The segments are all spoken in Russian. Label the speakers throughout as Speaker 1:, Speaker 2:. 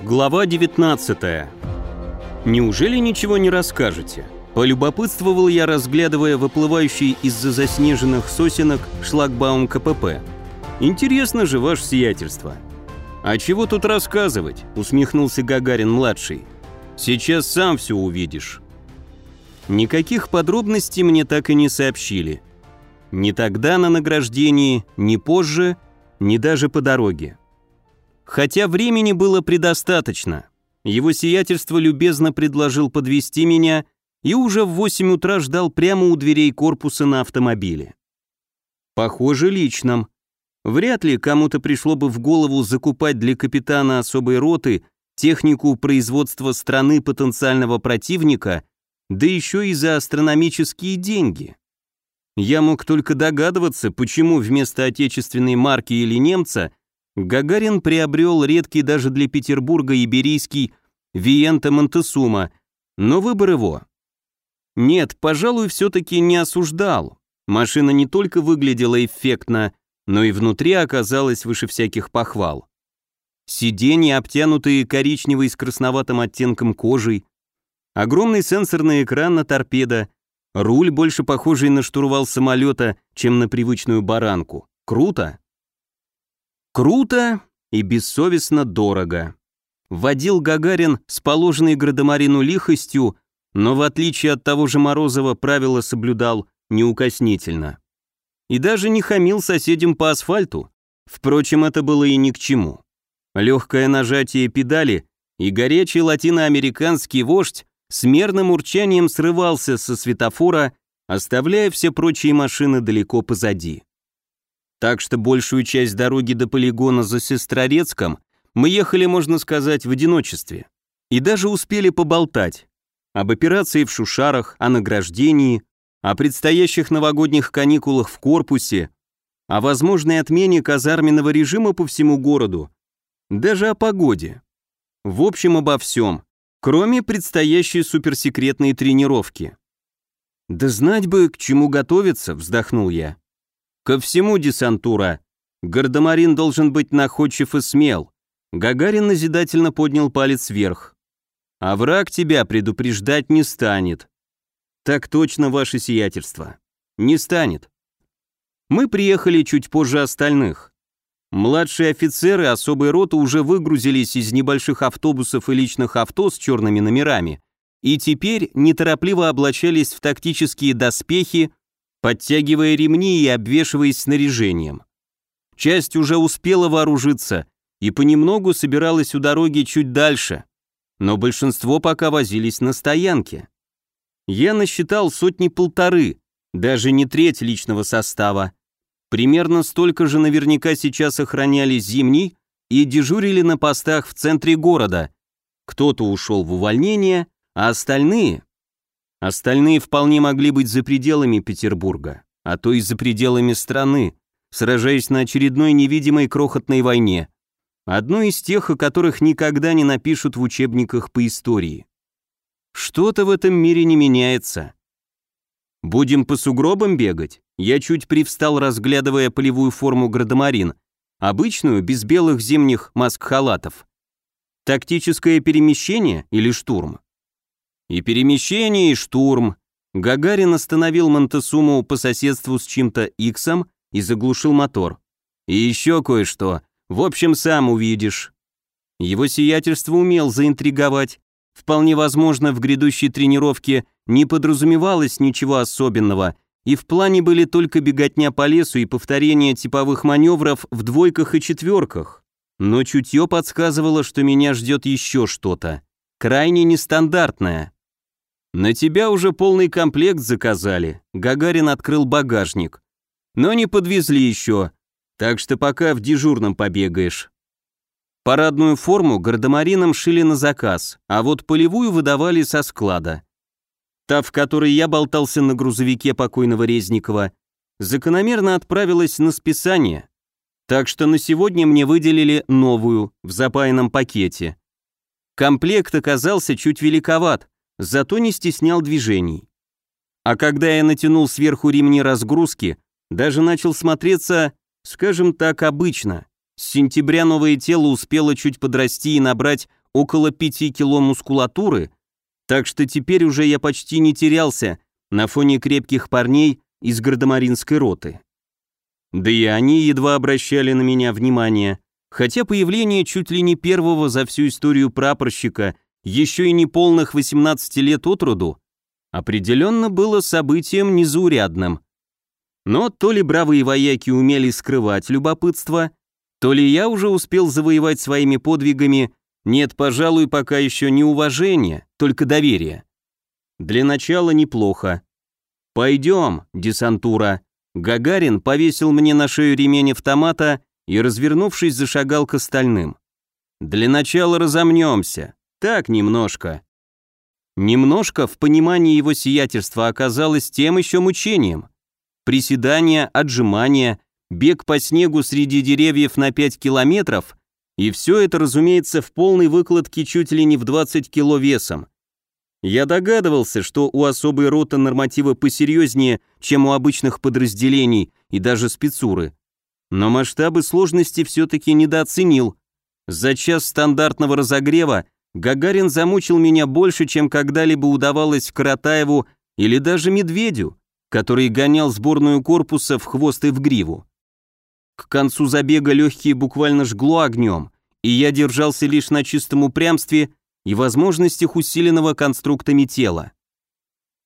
Speaker 1: Глава 19. Неужели ничего не расскажете? Полюбопытствовал я, разглядывая выплывающий из-за заснеженных сосенок шлагбаум КПП. Интересно же, ваше сиятельство. А чего тут рассказывать? Усмехнулся Гагарин-младший. Сейчас сам все увидишь. Никаких подробностей мне так и не сообщили. Ни тогда на награждении, ни позже, ни даже по дороге. Хотя времени было предостаточно. Его сиятельство любезно предложил подвести меня и уже в 8 утра ждал прямо у дверей корпуса на автомобиле. Похоже, личном. Вряд ли кому-то пришло бы в голову закупать для капитана особой роты технику производства страны потенциального противника, да еще и за астрономические деньги. Я мог только догадываться, почему вместо отечественной марки или немца Гагарин приобрел редкий даже для Петербурга иберийский Виента Монтесума, но выбор его. Нет, пожалуй, все-таки не осуждал. Машина не только выглядела эффектно, но и внутри оказалась выше всяких похвал. Сиденья, обтянутые коричневой с красноватым оттенком кожей, огромный сенсорный экран на торпедо, руль, больше похожий на штурвал самолета, чем на привычную баранку. Круто! Круто и бессовестно дорого. Водил Гагарин с положенной Градомарину лихостью, но в отличие от того же Морозова правила соблюдал неукоснительно. И даже не хамил соседям по асфальту. Впрочем, это было и ни к чему. Легкое нажатие педали, и горячий латиноамериканский вождь с мерным урчанием срывался со светофора, оставляя все прочие машины далеко позади. Так что большую часть дороги до полигона за Сестрорецком мы ехали, можно сказать, в одиночестве. И даже успели поболтать. Об операции в Шушарах, о награждении, о предстоящих новогодних каникулах в корпусе, о возможной отмене казарменного режима по всему городу, даже о погоде. В общем, обо всем, кроме предстоящей суперсекретной тренировки. «Да знать бы, к чему готовиться», — вздохнул я. Ко всему, десантура. Гардемарин должен быть находчив и смел. Гагарин назидательно поднял палец вверх. А враг тебя предупреждать не станет. Так точно, ваше сиятельство. Не станет. Мы приехали чуть позже остальных. Младшие офицеры особой роты уже выгрузились из небольших автобусов и личных авто с черными номерами и теперь неторопливо облачались в тактические доспехи, подтягивая ремни и обвешиваясь снаряжением. Часть уже успела вооружиться и понемногу собиралась у дороги чуть дальше, но большинство пока возились на стоянке. Я насчитал сотни-полторы, даже не треть личного состава. Примерно столько же наверняка сейчас охраняли зимний и дежурили на постах в центре города. Кто-то ушел в увольнение, а остальные Остальные вполне могли быть за пределами Петербурга, а то и за пределами страны, сражаясь на очередной невидимой крохотной войне, одной из тех, о которых никогда не напишут в учебниках по истории. Что-то в этом мире не меняется. Будем по сугробам бегать? Я чуть привстал, разглядывая полевую форму градомарин, обычную, без белых зимних маск-халатов. Тактическое перемещение или штурм? И перемещение, и штурм. Гагарин остановил Монтесуму по соседству с чьим-то Иксом и заглушил мотор. И еще кое-что. В общем, сам увидишь. Его сиятельство умел заинтриговать. Вполне возможно, в грядущей тренировке не подразумевалось ничего особенного, и в плане были только беготня по лесу и повторение типовых маневров в двойках и четверках. Но чутье подсказывало, что меня ждет еще что-то. Крайне нестандартное. «На тебя уже полный комплект заказали», — Гагарин открыл багажник. «Но не подвезли еще, так что пока в дежурном побегаешь». Парадную форму гардемаринам шили на заказ, а вот полевую выдавали со склада. Та, в которой я болтался на грузовике покойного Резникова, закономерно отправилась на списание, так что на сегодня мне выделили новую, в запаянном пакете. Комплект оказался чуть великоват, зато не стеснял движений. А когда я натянул сверху ремни разгрузки, даже начал смотреться, скажем так, обычно. С сентября новое тело успело чуть подрасти и набрать около 5 кило мускулатуры, так что теперь уже я почти не терялся на фоне крепких парней из гардемаринской роты. Да и они едва обращали на меня внимание, хотя появление чуть ли не первого за всю историю прапорщика, еще и не полных 18 лет от роду, определенно было событием незаурядным. Но то ли бравые вояки умели скрывать любопытство, то ли я уже успел завоевать своими подвигами, нет, пожалуй, пока еще не уважение, только доверие. Для начала неплохо. «Пойдем, десантура». Гагарин повесил мне на шею ремень автомата и, развернувшись, зашагал к остальным. «Для начала разомнемся. Так, немножко». Немножко в понимании его сиятельства оказалось тем еще мучением. Приседания, отжимания, бег по снегу среди деревьев на 5 километров, и все это, разумеется, в полной выкладке чуть ли не в 20 кило весом. Я догадывался, что у особой роты нормативы посерьезнее, чем у обычных подразделений и даже спецуры. Но масштабы сложности все-таки недооценил. За час стандартного разогрева Гагарин замучил меня больше, чем когда-либо удавалось Каратаеву или даже Медведю, который гонял сборную корпуса в хвост и в гриву. К концу забега легкие буквально жгло огнем, и я держался лишь на чистом упрямстве и возможностях усиленного конструктами тела.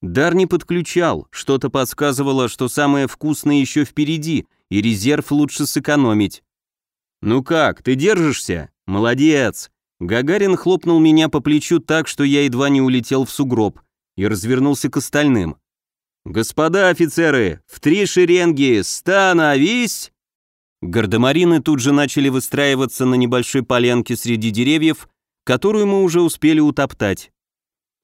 Speaker 1: Дар не подключал, что-то подсказывало, что самое вкусное еще впереди, и резерв лучше сэкономить. «Ну как, ты держишься? Молодец!» Гагарин хлопнул меня по плечу так, что я едва не улетел в сугроб, и развернулся к остальным. «Господа офицеры, в три шеренги, становись!» Гардемарины тут же начали выстраиваться на небольшой полянке среди деревьев, которую мы уже успели утоптать.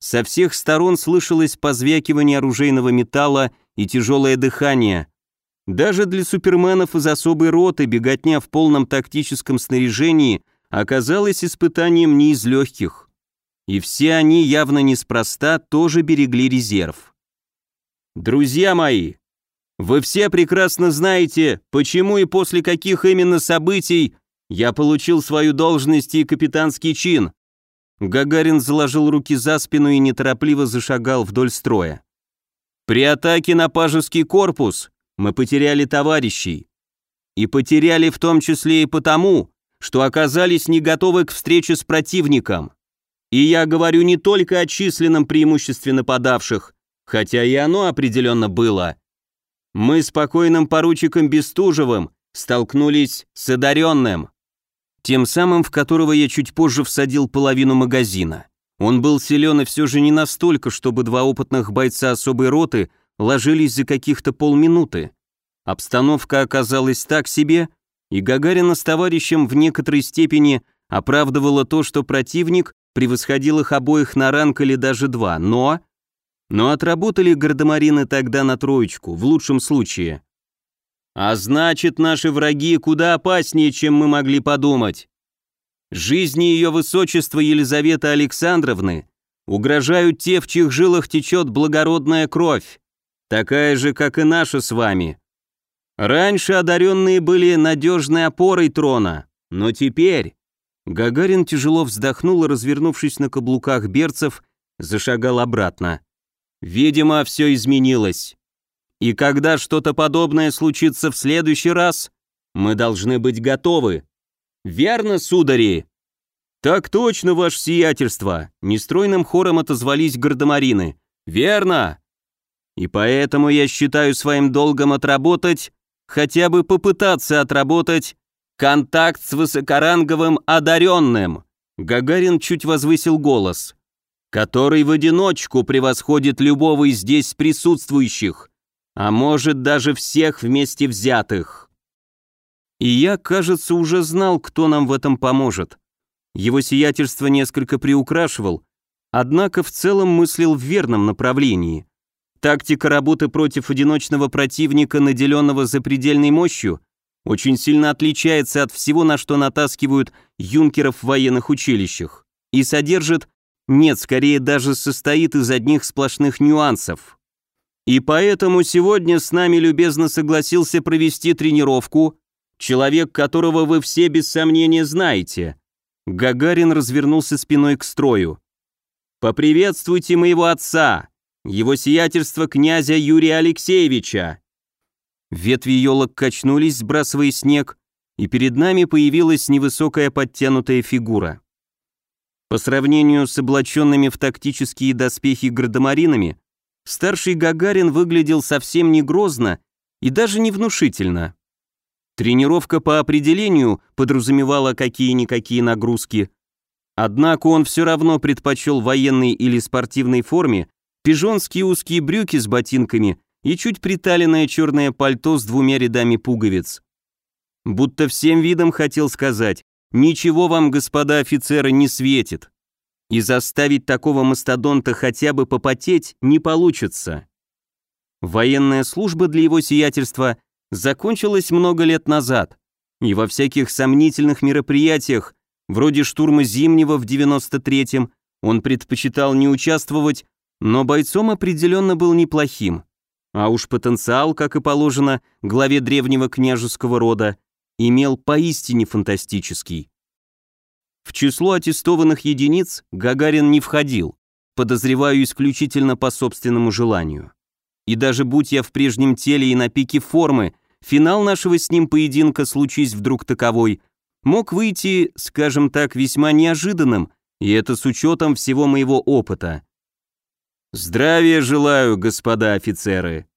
Speaker 1: Со всех сторон слышалось позвякивание оружейного металла и тяжелое дыхание. Даже для суперменов из особой роты беготня в полном тактическом снаряжении оказалась испытанием не из легких. И все они явно неспроста тоже берегли резерв. «Друзья мои, вы все прекрасно знаете, почему и после каких именно событий я получил свою должность и капитанский чин. Гагарин заложил руки за спину и неторопливо зашагал вдоль строя. При атаке на пажеский корпус мы потеряли товарищей. И потеряли в том числе и потому, что оказались не готовы к встрече с противником. И я говорю не только о численном преимуществе нападавших, хотя и оно определенно было. Мы с покойным поручиком Бестужевым столкнулись с одаренным тем самым, в которого я чуть позже всадил половину магазина. Он был силен и все же не настолько, чтобы два опытных бойца особой роты ложились за каких-то полминуты. Обстановка оказалась так себе, и Гагарина с товарищем в некоторой степени оправдывала то, что противник превосходил их обоих на ранг или даже два, но... Но отработали гардемарины тогда на троечку, в лучшем случае. А значит, наши враги куда опаснее, чем мы могли подумать. Жизни ее высочества Елизаветы Александровны угрожают те, в чьих жилах течет благородная кровь, такая же, как и наша с вами. Раньше одаренные были надежной опорой трона, но теперь... Гагарин тяжело вздохнул и, развернувшись на каблуках берцев, зашагал обратно. Видимо, все изменилось. И когда что-то подобное случится в следующий раз, мы должны быть готовы. Верно, судари? Так точно, ваше сиятельство, нестройным хором отозвались гардемарины. Верно. И поэтому я считаю своим долгом отработать, хотя бы попытаться отработать контакт с высокоранговым одаренным. Гагарин чуть возвысил голос, который в одиночку превосходит любого из здесь присутствующих а может даже всех вместе взятых. И я, кажется, уже знал, кто нам в этом поможет. Его сиятельство несколько приукрашивал, однако в целом мыслил в верном направлении. Тактика работы против одиночного противника, наделенного запредельной мощью, очень сильно отличается от всего, на что натаскивают юнкеров в военных училищах, и содержит, нет, скорее даже состоит из одних сплошных нюансов. И поэтому сегодня с нами любезно согласился провести тренировку человек, которого вы все без сомнения знаете. Гагарин развернулся спиной к строю. «Поприветствуйте моего отца, его сиятельство князя Юрия Алексеевича!» Ветви елок качнулись, сбрасывая снег, и перед нами появилась невысокая подтянутая фигура. По сравнению с облаченными в тактические доспехи гардемаринами, старший Гагарин выглядел совсем не грозно и даже не внушительно. Тренировка по определению подразумевала какие-никакие нагрузки, однако он все равно предпочел военной или спортивной форме пижонские узкие брюки с ботинками и чуть приталенное черное пальто с двумя рядами пуговиц. Будто всем видом хотел сказать, ничего вам, господа офицеры, не светит. И заставить такого мастодонта хотя бы попотеть не получится. Военная служба для его сиятельства закончилась много лет назад, и во всяких сомнительных мероприятиях, вроде штурма Зимнего в 93-м, он предпочитал не участвовать, но бойцом определенно был неплохим. А уж потенциал, как и положено, главе древнего княжеского рода, имел поистине фантастический. В число аттестованных единиц Гагарин не входил, подозреваю исключительно по собственному желанию. И даже будь я в прежнем теле и на пике формы, финал нашего с ним поединка, случись вдруг таковой, мог выйти, скажем так, весьма неожиданным, и это с учетом всего моего опыта. «Здравия желаю, господа офицеры!»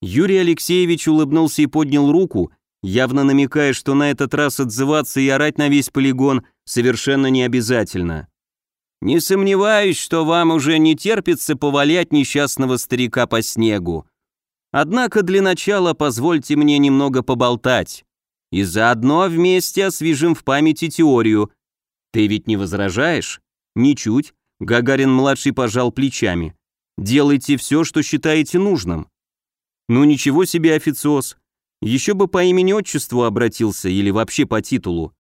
Speaker 1: Юрий Алексеевич улыбнулся и поднял руку, явно намекая, что на этот раз отзываться и орать на весь полигон совершенно не обязательно. Не сомневаюсь, что вам уже не терпится повалять несчастного старика по снегу. Однако для начала позвольте мне немного поболтать. И заодно вместе освежим в памяти теорию. Ты ведь не возражаешь? Ничуть. Гагарин-младший пожал плечами. Делайте все, что считаете нужным. Ну ничего себе официоз. Еще бы по имени-отчеству обратился или вообще по титулу.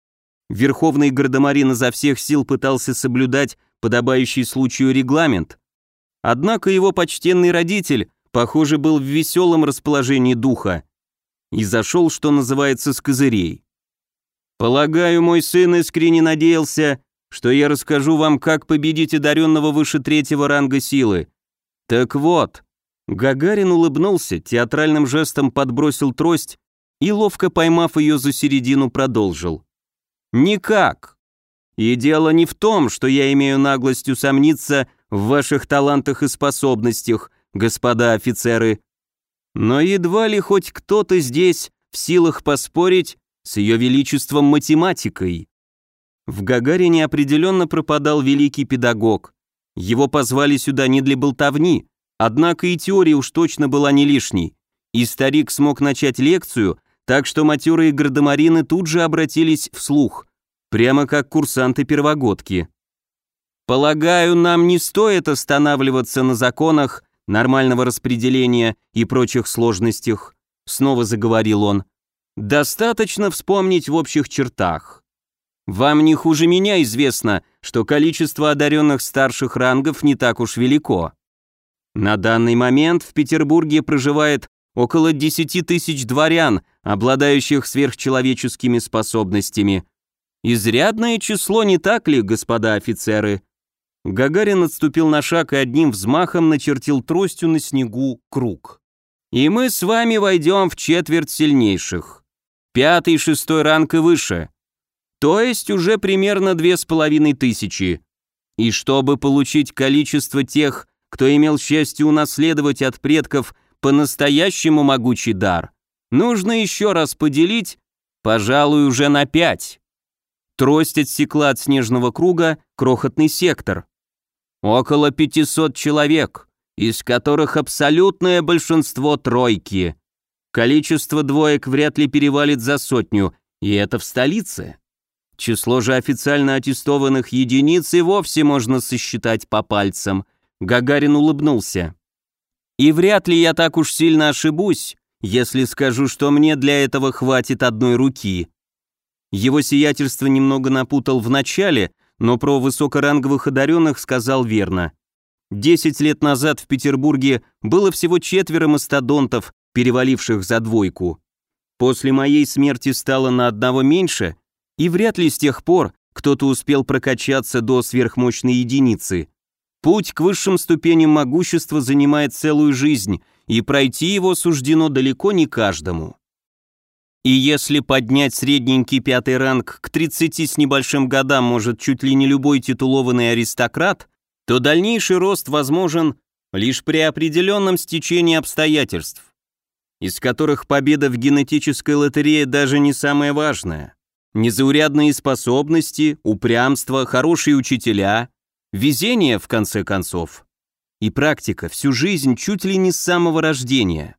Speaker 1: Верховный гардемарин изо всех сил пытался соблюдать подобающий случаю регламент. Однако его почтенный родитель, похоже, был в веселом расположении духа и зашел, что называется, с козырей. Полагаю, мой сын искренне надеялся, что я расскажу вам, как победить одаренного выше третьего ранга силы. Так вот, Гагарин улыбнулся, театральным жестом подбросил трость и, ловко поймав ее за середину, продолжил. «Никак. И дело не в том, что я имею наглость усомниться в ваших талантах и способностях, господа офицеры, но едва ли хоть кто-то здесь в силах поспорить с ее величеством математикой. В Гагарине определенно пропадал великий педагог. Его позвали сюда не для болтовни, однако и теория уж точно была не лишней. И старик смог начать лекцию, так что матерые гардемарины тут же обратились вслух прямо как курсанты-первогодки. Полагаю, нам не стоит останавливаться на законах нормального распределения и прочих сложностях, снова заговорил он. Достаточно вспомнить в общих чертах. Вам не хуже меня известно, что количество одаренных старших рангов не так уж велико. На данный момент в Петербурге проживает около 10 тысяч дворян, обладающих сверхчеловеческими способностями, Изрядное число, не так ли, господа офицеры? Гагарин отступил на шаг и одним взмахом начертил тростью на снегу круг. И мы с вами войдем в четверть сильнейших. Пятый, шестой ранг и выше. То есть уже примерно две с половиной тысячи. И чтобы получить количество тех, кто имел счастье унаследовать от предков по-настоящему могучий дар, нужно еще раз поделить, пожалуй, уже на пять. Трость отсекла от снежного круга крохотный сектор. Около 500 человек, из которых абсолютное большинство тройки. Количество двоек вряд ли перевалит за сотню, и это в столице. Число же официально аттестованных единиц и вовсе можно сосчитать по пальцам. Гагарин улыбнулся. И вряд ли я так уж сильно ошибусь, если скажу, что мне для этого хватит одной руки. Его сиятельство немного напутал в начале, но про высокоранговых одаренных сказал верно. Десять лет назад в Петербурге было всего четверо мастодонтов, переваливших за двойку. После моей смерти стало на одного меньше, и вряд ли с тех пор кто-то успел прокачаться до сверхмощной единицы. Путь к высшим ступеням могущества занимает целую жизнь, и пройти его суждено далеко не каждому. И если поднять средненький пятый ранг к 30 с небольшим годам может чуть ли не любой титулованный аристократ, то дальнейший рост возможен лишь при определенном стечении обстоятельств, из которых победа в генетической лотерее даже не самое важное. Незаурядные способности, упрямство, хорошие учителя, везение, в конце концов. И практика всю жизнь чуть ли не с самого рождения.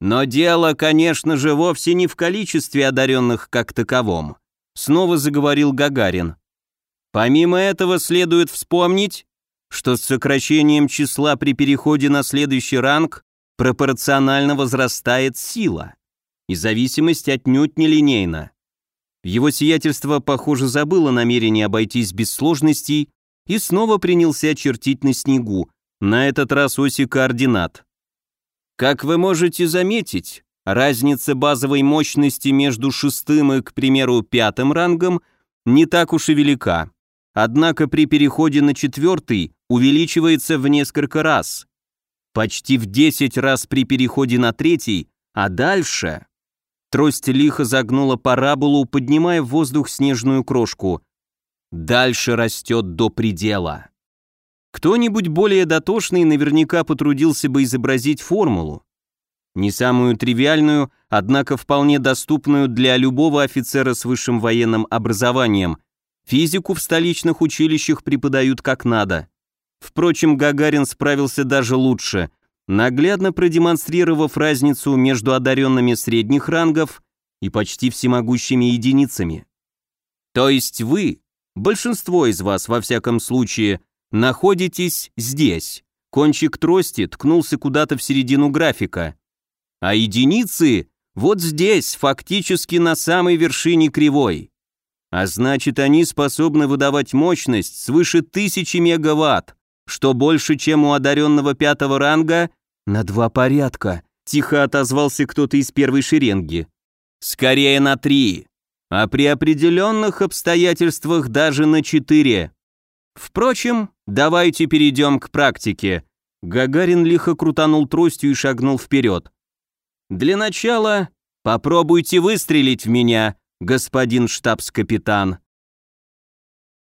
Speaker 1: Но дело, конечно же, вовсе не в количестве одаренных как таковом. Снова заговорил Гагарин. Помимо этого следует вспомнить, что с сокращением числа при переходе на следующий ранг пропорционально возрастает сила, и зависимость отнюдь не линейна. Его сиятельство, похоже, забыло намерение обойтись без сложностей и снова принялся чертить на снегу, на этот раз оси координат. Как вы можете заметить, разница базовой мощности между шестым и, к примеру, пятым рангом не так уж и велика. Однако при переходе на четвертый увеличивается в несколько раз. Почти в 10 раз при переходе на третий, а дальше... Трость лихо загнула параболу, поднимая в воздух снежную крошку. Дальше растет до предела. Кто-нибудь более дотошный наверняка потрудился бы изобразить формулу. Не самую тривиальную, однако вполне доступную для любого офицера с высшим военным образованием. Физику в столичных училищах преподают как надо. Впрочем, Гагарин справился даже лучше, наглядно продемонстрировав разницу между одаренными средних рангов и почти всемогущими единицами. То есть вы, большинство из вас во всяком случае, Находитесь здесь. Кончик трости ткнулся куда-то в середину графика. А единицы вот здесь, фактически на самой вершине кривой. А значит, они способны выдавать мощность свыше тысячи мегаватт, что больше, чем у одаренного пятого ранга, на два порядка. Тихо отозвался кто-то из первой шеренги. Скорее на три, а при определенных обстоятельствах даже на четыре. Впрочем, давайте перейдем к практике. Гагарин лихо крутанул тростью и шагнул вперед. Для начала попробуйте выстрелить в меня, господин штабс-капитан.